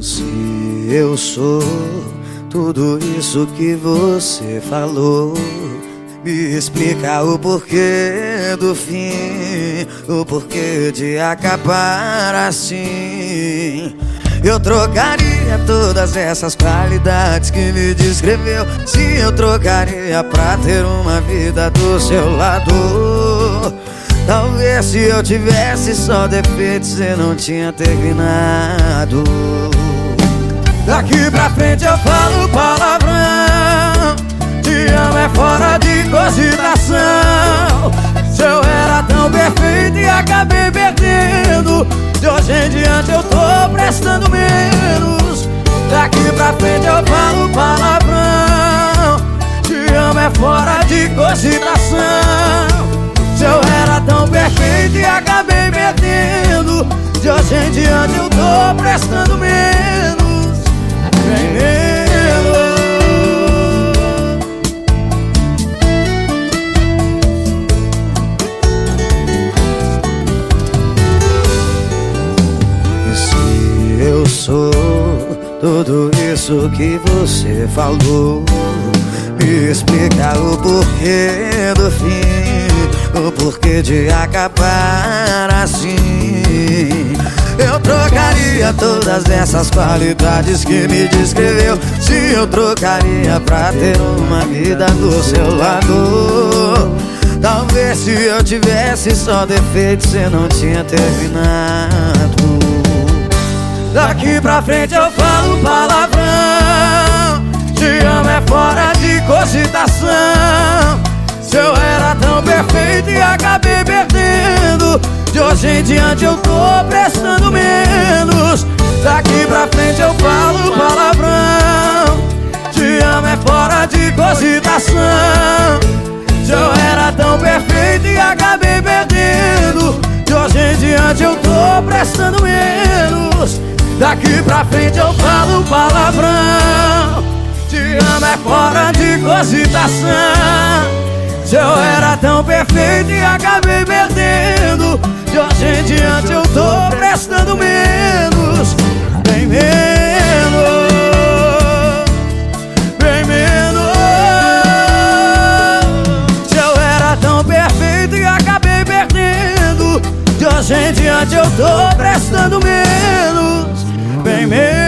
Se eu sou tudo isso que você falou, me explica o porquê do fim, o porquê de acabar assim. Eu trocaria todas essas qualidades que me descreveu. Se eu trocaria pra ter uma vida do seu lado. Talvez se eu tivesse só defeitos, eu não tinha terminado. Daqui pra frente eu falo palavrão. Te amo é fora de cogitação. Se eu era tão perfeito e acabei perdendo. Pra frente eu falo palavrão. Te amo é fora de cogitação. Se eu era tão perfeito e acabei perdendo De hoje em diante eu tô prestando tudo isso que você falou. Me explica o porquê do fim, o porquê de acabar assim. Eu trocaria todas essas qualidades que me descreveu. Se eu trocaria pra ter uma vida do seu lado. Talvez se eu tivesse só defeitos, você não tinha terminado. Daqui pra frente eu falo palavrão. Te amo é fora de cogitação. Se eu era tão perfeito e acabei perdendo De hoje em diante eu tô prestando menos. Daqui pra frente eu falo palavrão. Te amo é fora de cogitação. Se eu era tão perfeito e acabei perdendo De hoje em diante eu tô prestando menos Daqui pra frente eu falo palavrão. Te amo é fora de cogitação. Se eu era tão perfeito e acabei perdendo De hoje em diante eu tô prestando menos. Bem menos Bem menos. Se eu era tão perfeito e acabei perdendo De hoje em diante eu tô prestando menos meu